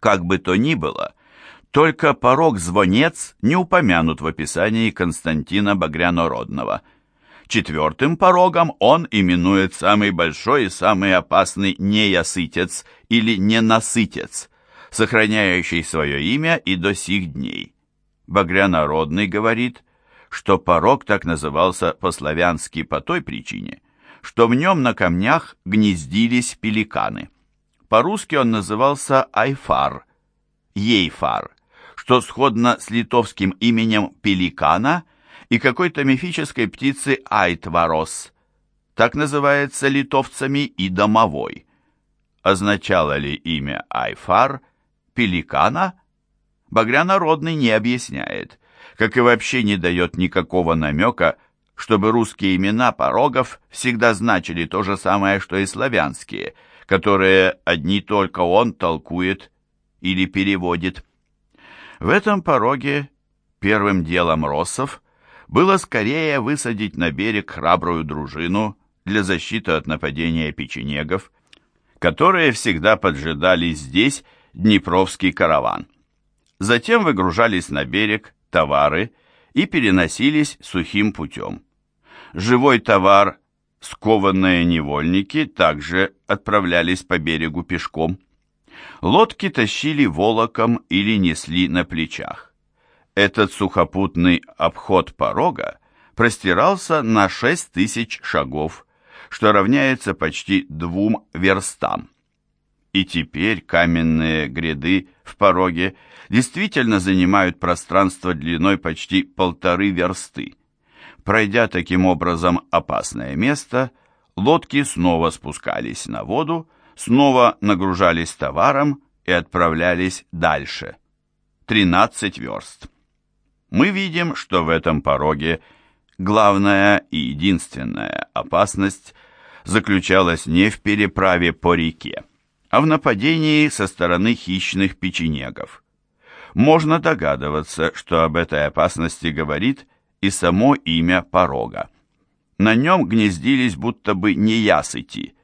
Как бы то ни было, только порог-звонец не упомянут в описании Константина Багрянородного. Четвертым порогом он именует самый большой и самый опасный неясытец или ненасытец, сохраняющий свое имя и до сих дней. Багрянородный говорит, что порог так назывался по-славянски по той причине, что в нем на камнях гнездились пеликаны. По-русски он назывался Айфар, Ейфар, что сходно с литовским именем пеликана и какой-то мифической птицы Айтварос. Так называется литовцами и домовой. Означало ли имя Айфар пеликана? Багрянородный не объясняет, как и вообще не дает никакого намека, чтобы русские имена порогов всегда значили то же самое, что и славянские – которые одни только он толкует или переводит. В этом пороге первым делом россов было скорее высадить на берег храбрую дружину для защиты от нападения печенегов, которые всегда поджидали здесь Днепровский караван. Затем выгружались на берег товары и переносились сухим путем. Живой товар Скованные невольники также отправлялись по берегу пешком. Лодки тащили волоком или несли на плечах. Этот сухопутный обход порога простирался на шесть тысяч шагов, что равняется почти двум верстам. И теперь каменные гряды в пороге действительно занимают пространство длиной почти полторы версты. Пройдя таким образом опасное место, лодки снова спускались на воду, снова нагружались товаром и отправлялись дальше. 13 верст. Мы видим, что в этом пороге главная и единственная опасность заключалась не в переправе по реке, а в нападении со стороны хищных печенегов. Можно догадываться, что об этой опасности говорит и само имя порога. На нем гнездились будто бы неясыти.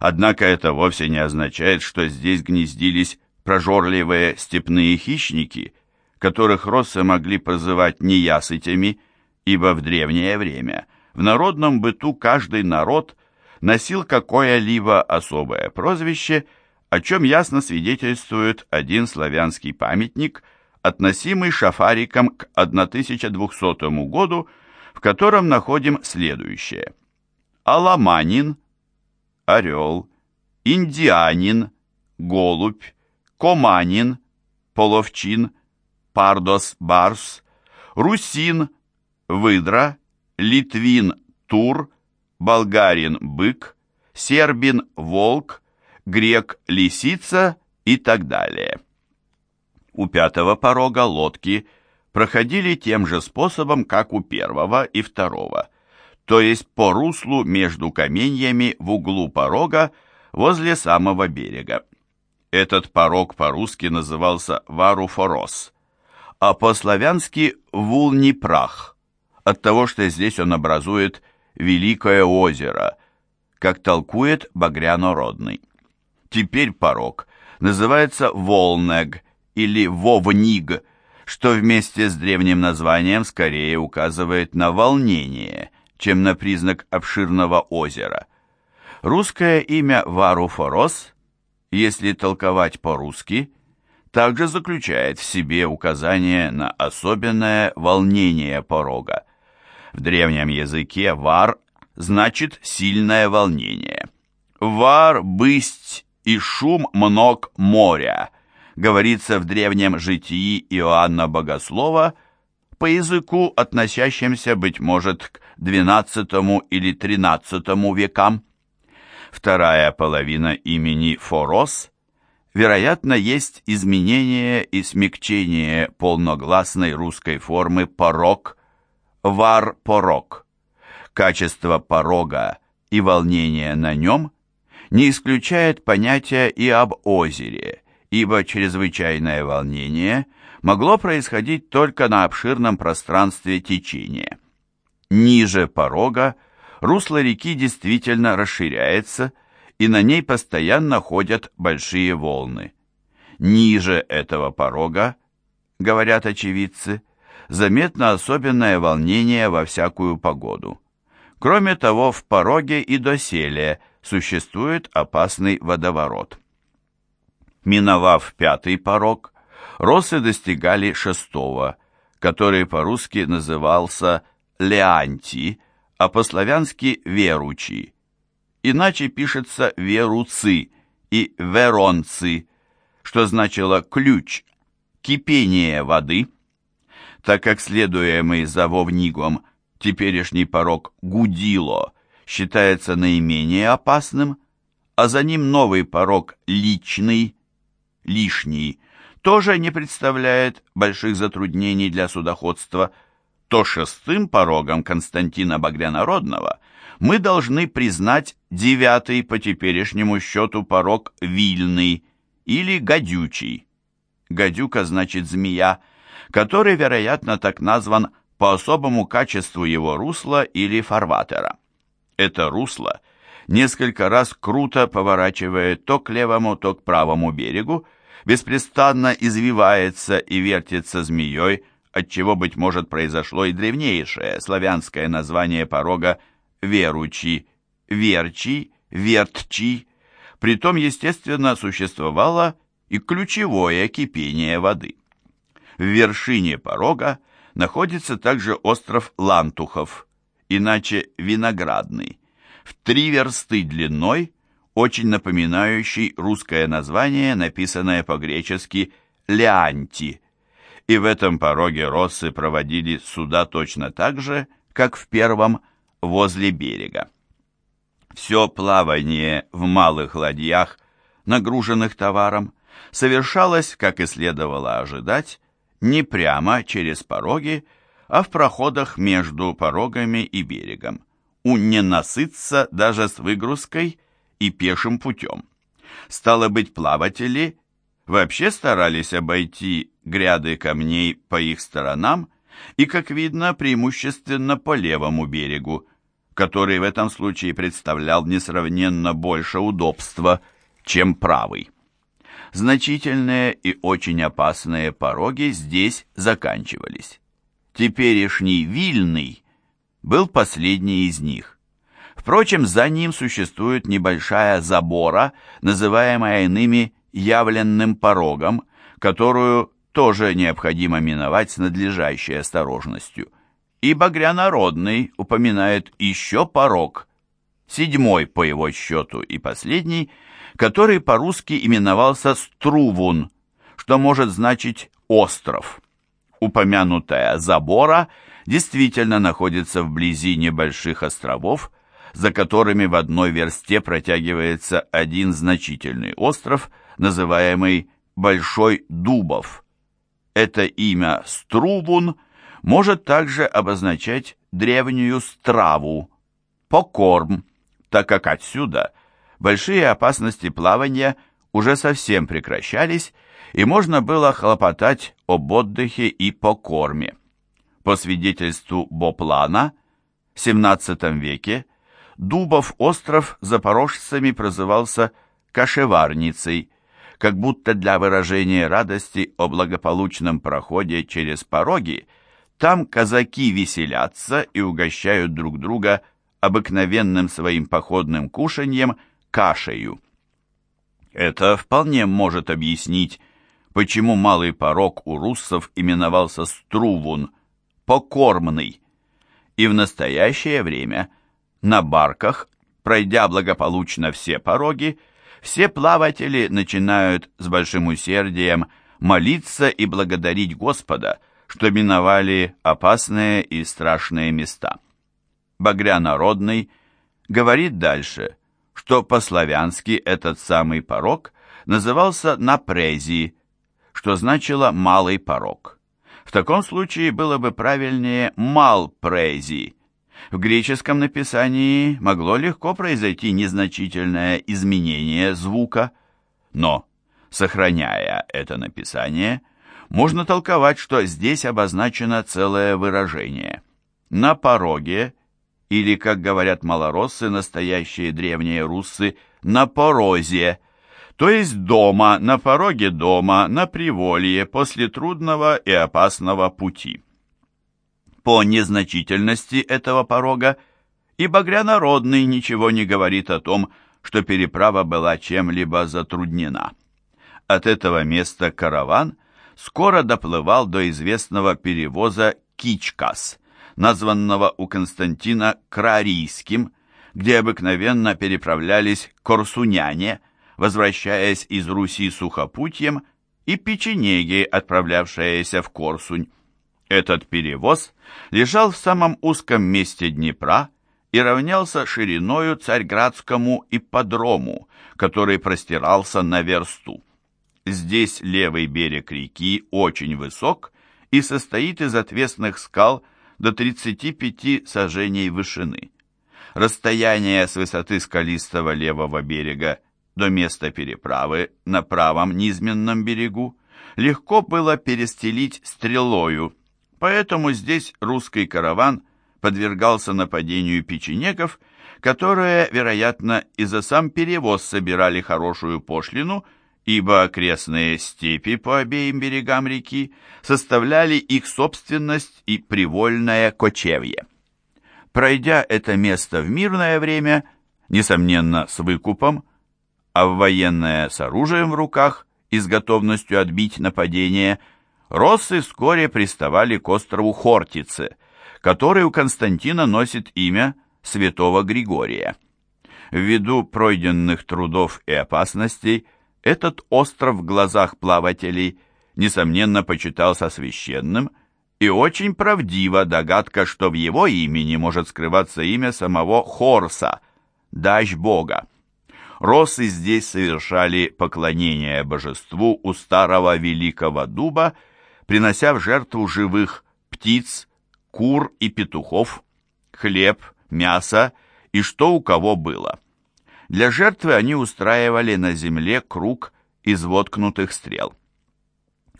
Однако это вовсе не означает, что здесь гнездились прожорливые степные хищники, которых россы могли прозывать неясытями, ибо в древнее время в народном быту каждый народ носил какое-либо особое прозвище, о чем ясно свидетельствует один славянский памятник – относимый Шафариком к 1200 году, в котором находим следующее. Аламанин, орел, индианин, голубь, команин, половчин, пардос, барс, русин, выдра, литвин, тур, болгарин, бык, сербин, волк, грек, лисица и так далее. У пятого порога лодки проходили тем же способом, как у первого и второго, то есть по руслу между каменьями в углу порога возле самого берега. Этот порог по-русски назывался Варуфорос, а по-славянски Вулнипрах, от того, что здесь он образует Великое озеро, как толкует Багрянородный. Теперь порог называется Волнег, или Вовниг, что вместе с древним названием скорее указывает на волнение, чем на признак обширного озера. Русское имя Варуфорос, если толковать по-русски, также заключает в себе указание на особенное волнение порога. В древнем языке «вар» значит «сильное волнение». «Вар, бысть и шум мног моря», говорится в древнем житии Иоанна Богослова по языку, относящемся, быть может, к XII или XIII векам. Вторая половина имени Форос, вероятно, есть изменение и смягчение полногласной русской формы «порог», «вар-порог». Качество порога и волнение на нем не исключает понятия и об озере – ибо чрезвычайное волнение могло происходить только на обширном пространстве течения. Ниже порога русло реки действительно расширяется, и на ней постоянно ходят большие волны. Ниже этого порога, говорят очевидцы, заметно особенное волнение во всякую погоду. Кроме того, в пороге и доселе существует опасный водоворот. Миновав пятый порог, росы достигали шестого, который по-русски назывался Леанти, а по-славянски Веручи. Иначе пишется Веруцы и Веронцы, что значило ключ, кипение воды, так как следуемый за Вовнигом теперешний порог Гудило считается наименее опасным, а за ним новый порог Личный, лишний, тоже не представляет больших затруднений для судоходства, то шестым порогом Константина Багрянародного мы должны признать девятый по теперешнему счету порог Вильный или Гадючий. Гадюка значит змея, который, вероятно, так назван по особому качеству его русла или фарватера. Это русло несколько раз круто поворачивает то к левому, то к правому берегу, беспрестанно извивается и вертится змеей, отчего, быть может, произошло и древнейшее славянское название порога Веручи, Верчи, Вертчи. Притом, естественно, существовало и ключевое кипение воды. В вершине порога находится также остров Лантухов, иначе Виноградный, в три версты длиной, очень напоминающий русское название, написанное по-гречески «Леанти». И в этом пороге россы проводили суда точно так же, как в первом, возле берега. Все плавание в малых ладьях, нагруженных товаром, совершалось, как и следовало ожидать, не прямо через пороги, а в проходах между порогами и берегом. У ненасытца даже с выгрузкой и пешим путем. Стало быть, плаватели вообще старались обойти гряды камней по их сторонам и, как видно, преимущественно по левому берегу, который в этом случае представлял несравненно больше удобства, чем правый. Значительные и очень опасные пороги здесь заканчивались. Теперешний Вильный был последний из них. Впрочем, за ним существует небольшая забора, называемая иными явленным порогом, которую тоже необходимо миновать с надлежащей осторожностью. И Багрянародный упоминает еще порог, седьмой по его счету и последний – который по-русски именовался Струвун, что может значить «остров». Упомянутая забора действительно находится вблизи небольших островов, за которыми в одной версте протягивается один значительный остров, называемый Большой Дубов. Это имя Струвун может также обозначать древнюю страву, покорм, так как отсюда – большие опасности плавания уже совсем прекращались, и можно было хлопотать об отдыхе и покорме. По свидетельству Боплана, в XVII веке Дубов остров запорожцами прозывался Кашеварницей, как будто для выражения радости о благополучном проходе через пороги там казаки веселятся и угощают друг друга обыкновенным своим походным кушаньем – кашею. Это вполне может объяснить, почему малый порог у руссов именовался Струвун, покормный. И в настоящее время на барках, пройдя благополучно все пороги, все плаватели начинают с большим усердием молиться и благодарить Господа, что миновали опасные и страшные места. Багрянародный говорит дальше – что по-славянски этот самый порог назывался напрези, что значило «малый порог». В таком случае было бы правильнее «малпрези». В греческом написании могло легко произойти незначительное изменение звука, но, сохраняя это написание, можно толковать, что здесь обозначено целое выражение. На пороге или, как говорят малороссы, настоящие древние руссы, на порозе, то есть дома, на пороге дома, на приволье, после трудного и опасного пути. По незначительности этого порога и Багрянародный ничего не говорит о том, что переправа была чем-либо затруднена. От этого места караван скоро доплывал до известного перевоза Кичкас, названного у Константина Крарийским, где обыкновенно переправлялись корсуняне, возвращаясь из Руси сухопутьем, и печенеги, отправлявшиеся в Корсунь. Этот перевоз лежал в самом узком месте Днепра и равнялся шириною Царьградскому ипподрому, который простирался на версту. Здесь левый берег реки очень высок и состоит из отвесных скал до 35 сажений вышины. Расстояние с высоты скалистого левого берега до места переправы на правом низменном берегу легко было перестелить стрелою, поэтому здесь русский караван подвергался нападению печенегов, которые, вероятно, и за сам перевоз собирали хорошую пошлину, ибо окрестные степи по обеим берегам реки составляли их собственность и привольное кочевье. Пройдя это место в мирное время, несомненно, с выкупом, а в военное с оружием в руках и с готовностью отбить нападение, россы вскоре приставали к острову Хортице, который у Константина носит имя святого Григория. Ввиду пройденных трудов и опасностей, этот остров в глазах плавателей, несомненно, почитался священным, и очень правдива догадка, что в его имени может скрываться имя самого Хорса, дащ Бога. Росы здесь совершали поклонение божеству у старого великого дуба, принося в жертву живых птиц, кур и петухов, хлеб, мясо и что у кого было. Для жертвы они устраивали на земле круг из воткнутых стрел.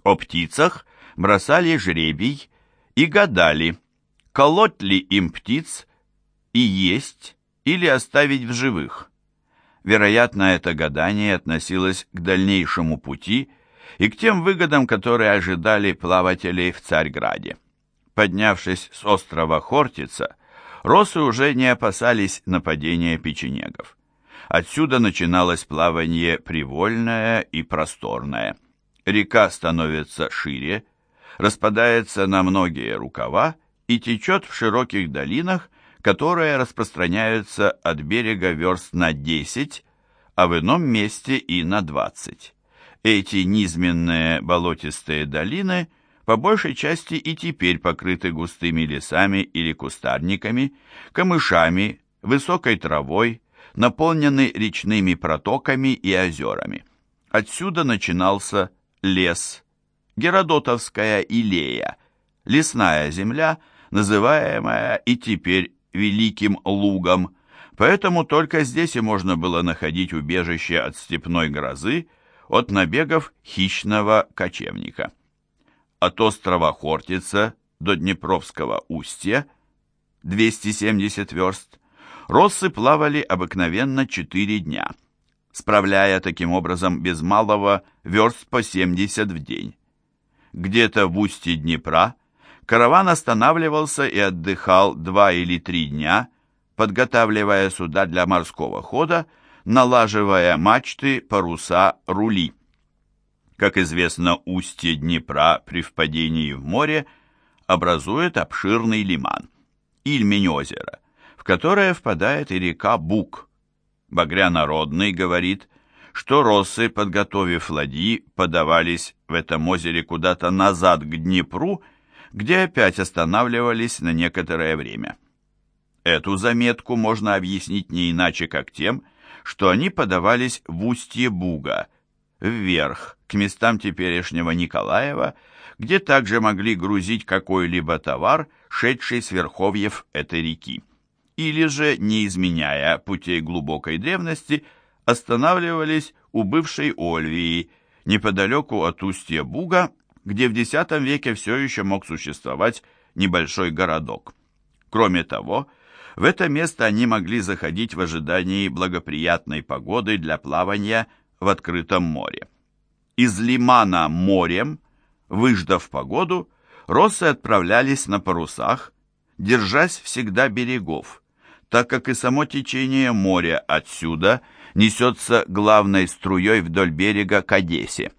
О птицах бросали жребий и гадали, колоть ли им птиц и есть или оставить в живых. Вероятно, это гадание относилось к дальнейшему пути и к тем выгодам, которые ожидали плавателей в Царьграде. Поднявшись с острова Хортица, росы уже не опасались нападения печенегов. Отсюда начиналось плавание привольное и просторное. Река становится шире, распадается на многие рукава и течет в широких долинах, которые распространяются от берега верст на 10, а в ином месте и на 20. Эти низменные болотистые долины – по большей части и теперь покрыты густыми лесами или кустарниками, камышами, высокой травой, наполнены речными протоками и озерами. Отсюда начинался лес, Геродотовская Илея, лесная земля, называемая и теперь Великим Лугом, поэтому только здесь и можно было находить убежище от степной грозы, от набегов хищного кочевника от острова Хортица до Днепровского устья, 270 верст, россы плавали обыкновенно 4 дня, справляя таким образом без малого верст по 70 в день. Где-то в устье Днепра караван останавливался и отдыхал 2 или 3 дня, подготавливая суда для морского хода, налаживая мачты, паруса, рули. Как известно, устье Днепра при впадении в море образует обширный лиман, Ильмень-озеро, в которое впадает и река Бук. Багрянародный говорит, что росы, подготовив ладьи, подавались в этом озере куда-то назад к Днепру, где опять останавливались на некоторое время. Эту заметку можно объяснить не иначе, как тем, что они подавались в устье Буга, вверх, к местам теперешнего Николаева, где также могли грузить какой-либо товар, шедший с верховьев этой реки. Или же, не изменяя путей глубокой древности, останавливались у бывшей Ольвии, неподалеку от устья Буга, где в X веке все еще мог существовать небольшой городок. Кроме того, в это место они могли заходить в ожидании благоприятной погоды для плавания в открытом море. Из лимана морем, выждав погоду, россы отправлялись на парусах, держась всегда берегов, так как и само течение моря отсюда несется главной струей вдоль берега к Одессе.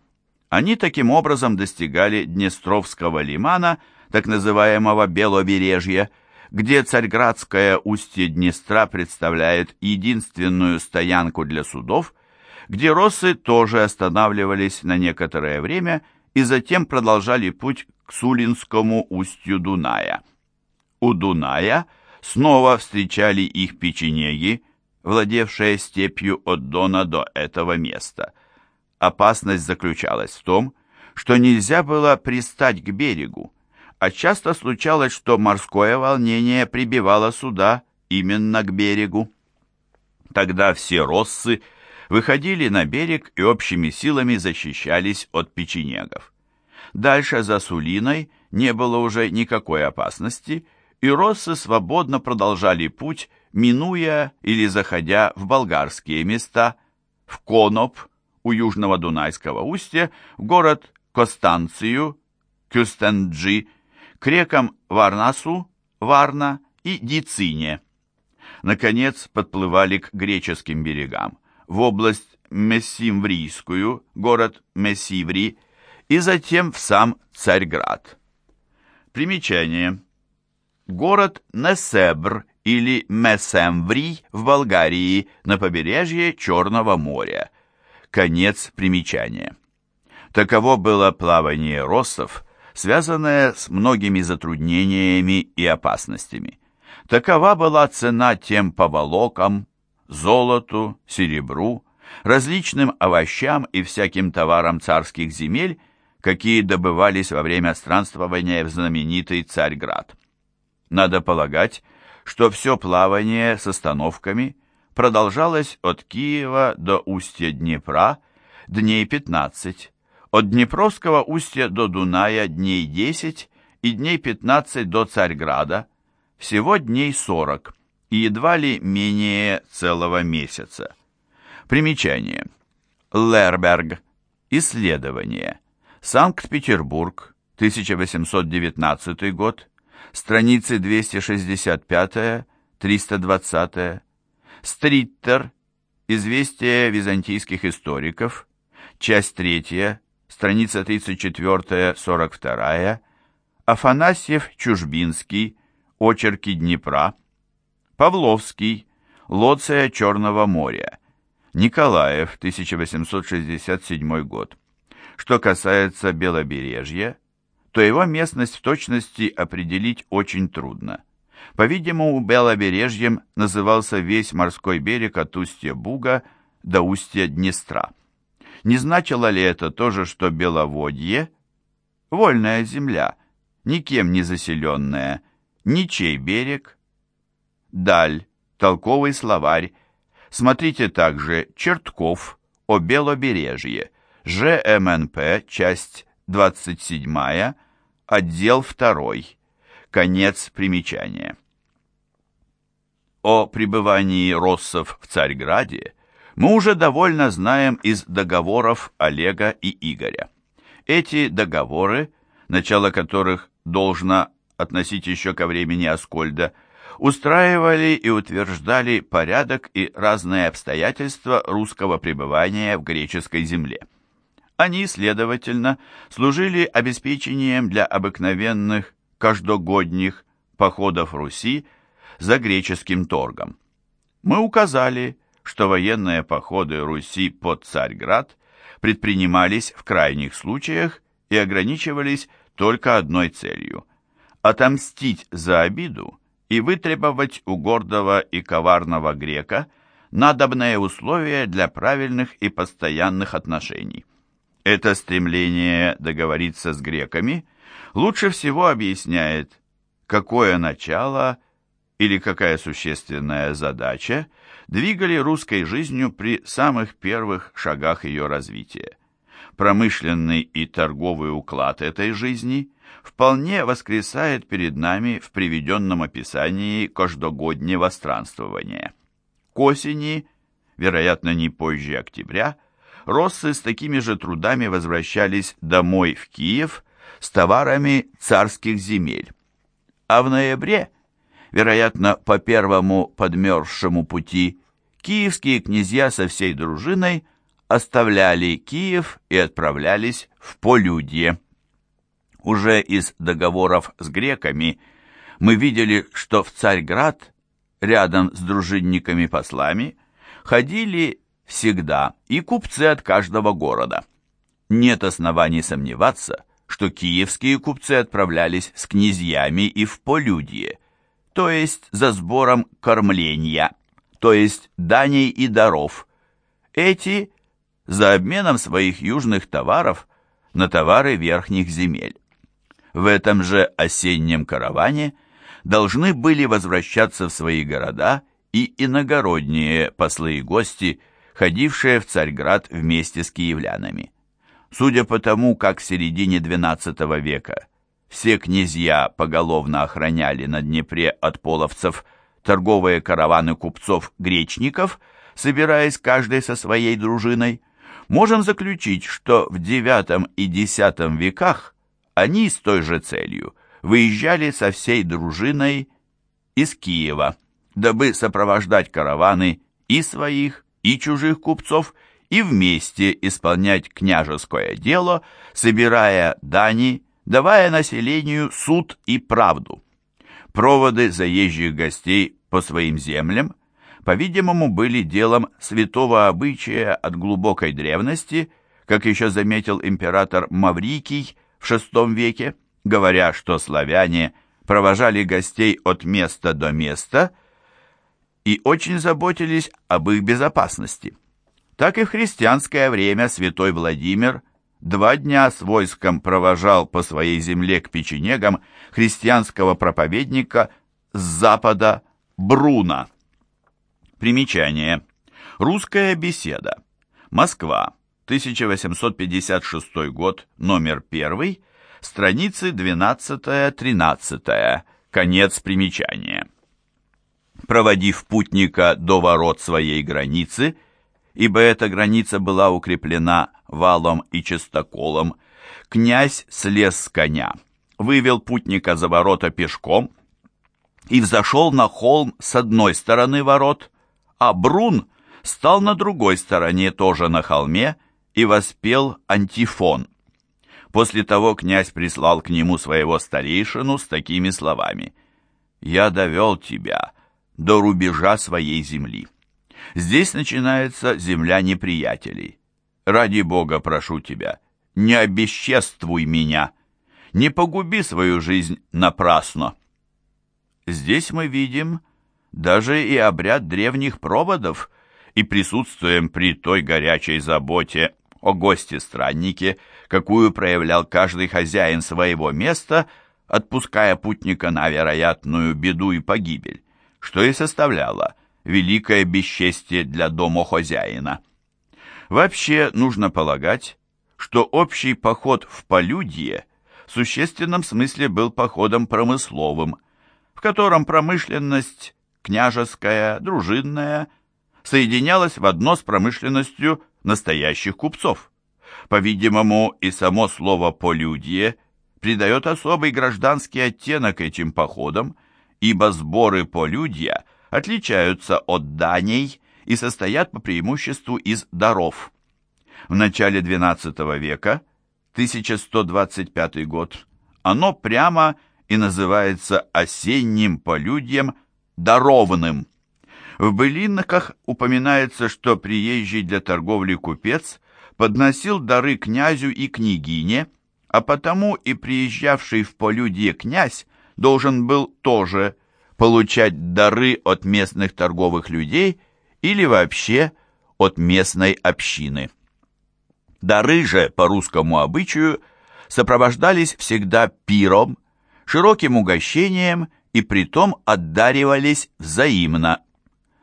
Они таким образом достигали Днестровского лимана, так называемого Белобережья, где Царьградское устье Днестра представляет единственную стоянку для судов, где россы тоже останавливались на некоторое время и затем продолжали путь к Сулинскому устью Дуная. У Дуная снова встречали их печенеги, владевшие степью от Дона до этого места. Опасность заключалась в том, что нельзя было пристать к берегу, а часто случалось, что морское волнение прибивало суда именно к берегу. Тогда все россы выходили на берег и общими силами защищались от печенегов. Дальше за Сулиной не было уже никакой опасности, и россы свободно продолжали путь, минуя или заходя в болгарские места, в Коноп, у южного Дунайского устья, в город Костанцию, Кюстенджи, к рекам Варнасу, Варна и Дицине. Наконец подплывали к греческим берегам, в область Мессимврийскую, город Мессиври, и затем в сам Царьград. Примечание. Город Несебр или Месемврий в Болгарии на побережье Черного моря. Конец примечания. Таково было плавание россов связанная с многими затруднениями и опасностями. Такова была цена тем поволокам, золоту, серебру, различным овощам и всяким товарам царских земель, какие добывались во время странствования в знаменитый Царьград. Надо полагать, что все плавание с остановками продолжалось от Киева до устья Днепра дней 15, от Днепровского устья до Дуная дней 10 и дней 15 до Царьграда, всего дней 40 и едва ли менее целого месяца. Примечание. Лерберг. Исследование. Санкт-Петербург, 1819 год, страницы 265-320. Стриттер. Известия византийских историков, часть третья страница 34-42, Афанасьев-Чужбинский, Очерки Днепра, Павловский, Лоция Черного моря, Николаев, 1867 год. Что касается Белобережья, то его местность в точности определить очень трудно. По-видимому, Белобережьем назывался весь морской берег от устья Буга до устья Днестра. Не значило ли это тоже, что Беловодье — вольная земля, никем не заселенная, ничей берег? Даль, толковый словарь. Смотрите также Чертков о Белобережье, ЖМНП, часть 27, отдел 2, конец примечания. О пребывании россов в Царьграде мы уже довольно знаем из договоров Олега и Игоря. Эти договоры, начало которых должно относить еще ко времени Аскольда, устраивали и утверждали порядок и разные обстоятельства русского пребывания в греческой земле. Они, следовательно, служили обеспечением для обыкновенных каждогодних походов Руси за греческим торгом. Мы указали, что военные походы Руси под Царьград предпринимались в крайних случаях и ограничивались только одной целью – отомстить за обиду и вытребовать у гордого и коварного грека надобные условия для правильных и постоянных отношений. Это стремление договориться с греками лучше всего объясняет, какое начало или какая существенная задача двигали русской жизнью при самых первых шагах ее развития. Промышленный и торговый уклад этой жизни вполне воскресает перед нами в приведенном описании каждогоднего странствования. К осени, вероятно, не позже октября, россы с такими же трудами возвращались домой в Киев с товарами царских земель. А в ноябре, вероятно, по первому подмерзшему пути, киевские князья со всей дружиной оставляли Киев и отправлялись в Полюдье. Уже из договоров с греками мы видели, что в Царьград, рядом с дружинниками-послами, ходили всегда и купцы от каждого города. Нет оснований сомневаться, что киевские купцы отправлялись с князьями и в полюдье, то есть за сбором кормления, то есть даней и даров. Эти за обменом своих южных товаров на товары верхних земель. В этом же осеннем караване должны были возвращаться в свои города и иногородние послы и гости, ходившие в Царьград вместе с киевлянами. Судя по тому, как в середине XII века все князья поголовно охраняли на Днепре от половцев торговые караваны купцов-гречников, собираясь каждый со своей дружиной, можем заключить, что в IX и X веках они с той же целью выезжали со всей дружиной из Киева, дабы сопровождать караваны и своих, и чужих купцов, и вместе исполнять княжеское дело, собирая дани, давая населению суд и правду. Проводы заезжих гостей по своим землям, по-видимому, были делом святого обычая от глубокой древности, как еще заметил император Маврикий в VI веке, говоря, что славяне провожали гостей от места до места и очень заботились об их безопасности так и в христианское время святой Владимир два дня с войском провожал по своей земле к печенегам христианского проповедника с запада Бруна. Примечание. Русская беседа. Москва. 1856 год, номер 1, страницы 12-13, конец примечания. Проводив путника до ворот своей границы, ибо эта граница была укреплена валом и частоколом, князь слез с коня, вывел путника за ворота пешком и взошел на холм с одной стороны ворот, а Брун стал на другой стороне, тоже на холме, и воспел антифон. После того князь прислал к нему своего старейшину с такими словами «Я довел тебя до рубежа своей земли». Здесь начинается земля неприятелей. Ради Бога прошу тебя, не обесчествуй меня, не погуби свою жизнь напрасно. Здесь мы видим даже и обряд древних проводов и присутствуем при той горячей заботе о госте-страннике, какую проявлял каждый хозяин своего места, отпуская путника на вероятную беду и погибель, что и составляло – великое бесчестие для домохозяина. Вообще нужно полагать, что общий поход в полюдье в существенном смысле был походом промысловым, в котором промышленность княжеская, дружинная, соединялась в одно с промышленностью настоящих купцов. По-видимому, и само слово «полюдье» придает особый гражданский оттенок этим походам, ибо сборы полюдья – отличаются от даней и состоят по преимуществу из даров. В начале XII века, 1125 год, оно прямо и называется осенним полюдьем дарованным. В былинках упоминается, что приезжий для торговли купец подносил дары князю и княгине, а потому и приезжавший в полюдье князь должен был тоже получать дары от местных торговых людей или вообще от местной общины. Дары же по русскому обычаю сопровождались всегда пиром, широким угощением и притом отдаривались взаимно.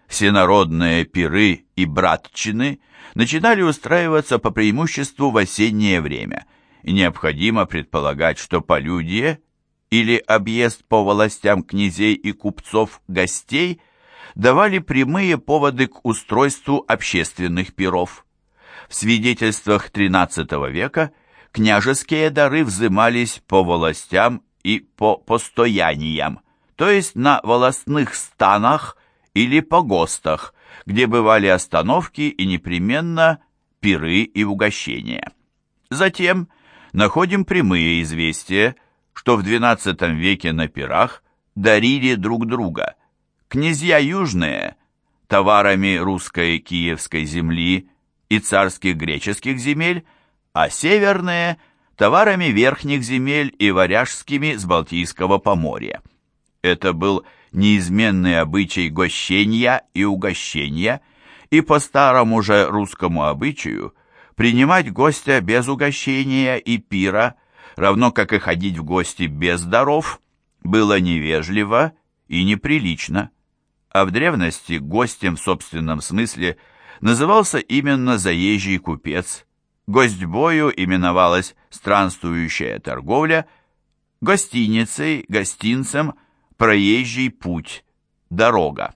Всенародные пиры и братчины начинали устраиваться по преимуществу в осеннее время, и необходимо предполагать, что полюдие или объезд по властям князей и купцов гостей давали прямые поводы к устройству общественных пиров. В свидетельствах XIII века княжеские дары взымались по властям и по постояниям, то есть на волостных станах или погостах, где бывали остановки и непременно пиры и угощения. Затем находим прямые известия, что в XII веке на пирах дарили друг друга. Князья южные товарами русской киевской земли и царских греческих земель, а северные товарами верхних земель и варяжскими с Балтийского поморья. Это был неизменный обычай гощения и угощения, и по старому же русскому обычаю принимать гостя без угощения и пира, равно как и ходить в гости без даров, было невежливо и неприлично. А в древности гостем в собственном смысле назывался именно заезжий купец, гостьбою именовалась странствующая торговля, гостиницей, гостинцем – проезжий путь, дорога.